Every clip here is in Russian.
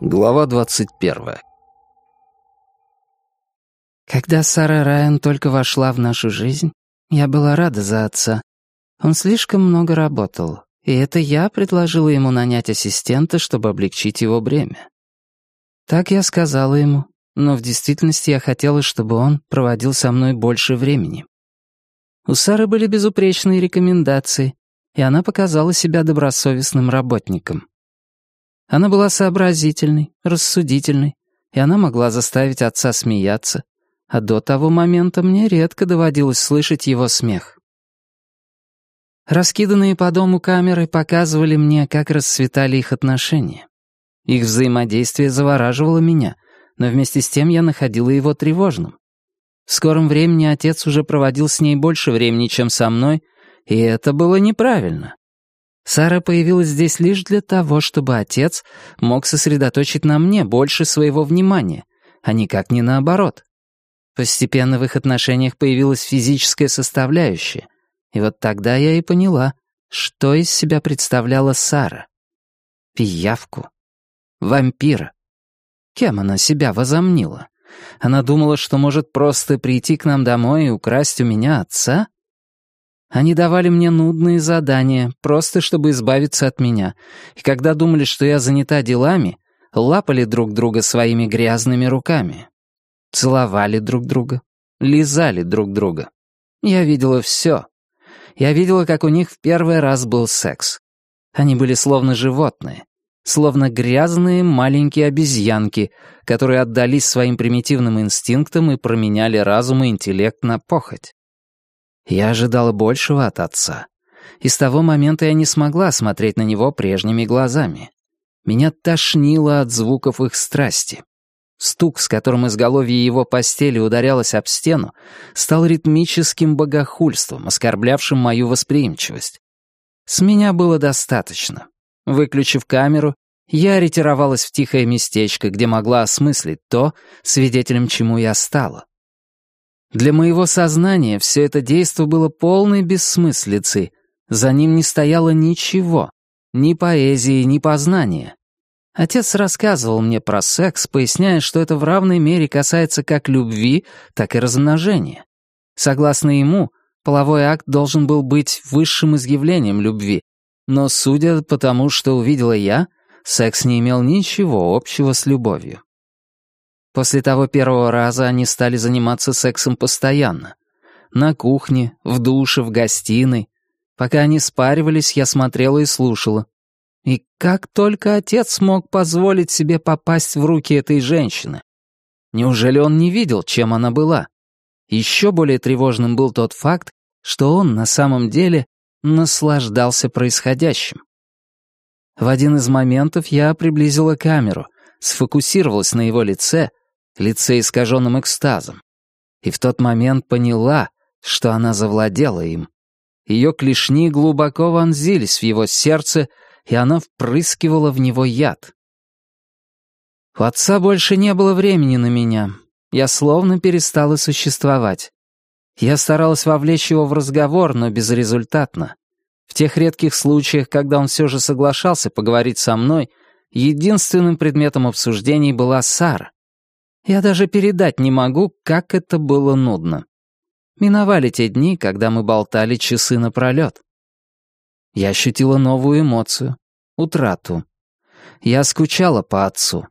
Глава двадцать первая. Когда Сара Райан только вошла в нашу жизнь, я была рада за отца. Он слишком много работал, и это я предложила ему нанять ассистента, чтобы облегчить его бремя. Так я сказала ему, но в действительности я хотела, чтобы он проводил со мной больше времени. У Сары были безупречные рекомендации, и она показала себя добросовестным работником. Она была сообразительной, рассудительной, и она могла заставить отца смеяться, а до того момента мне редко доводилось слышать его смех. Раскиданные по дому камеры показывали мне, как расцветали их отношения. Их взаимодействие завораживало меня, но вместе с тем я находила его тревожным. В скором времени отец уже проводил с ней больше времени, чем со мной, и это было неправильно. Сара появилась здесь лишь для того, чтобы отец мог сосредоточить на мне больше своего внимания, а никак не наоборот. Постепенно в их отношениях появилась физическая составляющая, и вот тогда я и поняла, что из себя представляла Сара. Пиявку. Вампира. Кем она себя возомнила? Она думала, что может просто прийти к нам домой и украсть у меня отца? Они давали мне нудные задания, просто чтобы избавиться от меня, и когда думали, что я занята делами, лапали друг друга своими грязными руками. Целовали друг друга, лизали друг друга. Я видела все. Я видела, как у них в первый раз был секс. Они были словно животные, словно грязные маленькие обезьянки, которые отдались своим примитивным инстинктам и променяли разум и интеллект на похоть. Я ожидала большего от отца. И с того момента я не смогла смотреть на него прежними глазами. Меня тошнило от звуков их страсти. Стук, с которым изголовье его постели ударялось об стену, стал ритмическим богохульством, оскорблявшим мою восприимчивость. С меня было достаточно. Выключив камеру, я ретировалась в тихое местечко, где могла осмыслить то, свидетелем чему я стала. Для моего сознания все это действо было полной бессмыслицей. За ним не стояло ничего. Ни поэзии, ни познания. Отец рассказывал мне про секс, поясняя, что это в равной мере касается как любви, так и размножения. Согласно ему, половой акт должен был быть высшим изъявлением любви, но, судя по тому, что увидела я, секс не имел ничего общего с любовью. После того первого раза они стали заниматься сексом постоянно. На кухне, в душе, в гостиной. Пока они спаривались, я смотрела и слушала. И как только отец смог позволить себе попасть в руки этой женщины? Неужели он не видел, чем она была? Еще более тревожным был тот факт, что он на самом деле наслаждался происходящим. В один из моментов я приблизила камеру, сфокусировалась на его лице лице искаженным экстазом. И в тот момент поняла, что она завладела им. Ее клешни глубоко вонзились в его сердце, и она впрыскивала в него яд. У отца больше не было времени на меня. Я словно перестала существовать. Я старалась вовлечь его в разговор, но безрезультатно. В тех редких случаях, когда он все же соглашался поговорить со мной, единственным предметом обсуждений была Сара. Я даже передать не могу, как это было нудно. Миновали те дни, когда мы болтали часы напролет. Я ощутила новую эмоцию — утрату. Я скучала по отцу.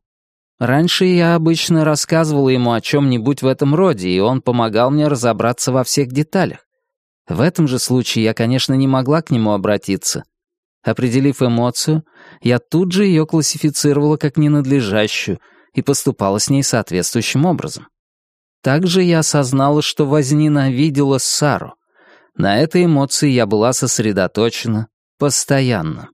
Раньше я обычно рассказывала ему о чем-нибудь в этом роде, и он помогал мне разобраться во всех деталях. В этом же случае я, конечно, не могла к нему обратиться. Определив эмоцию, я тут же ее классифицировала как ненадлежащую — и поступала с ней соответствующим образом. Также я осознала, что возненавидела Сару. На этой эмоции я была сосредоточена постоянно.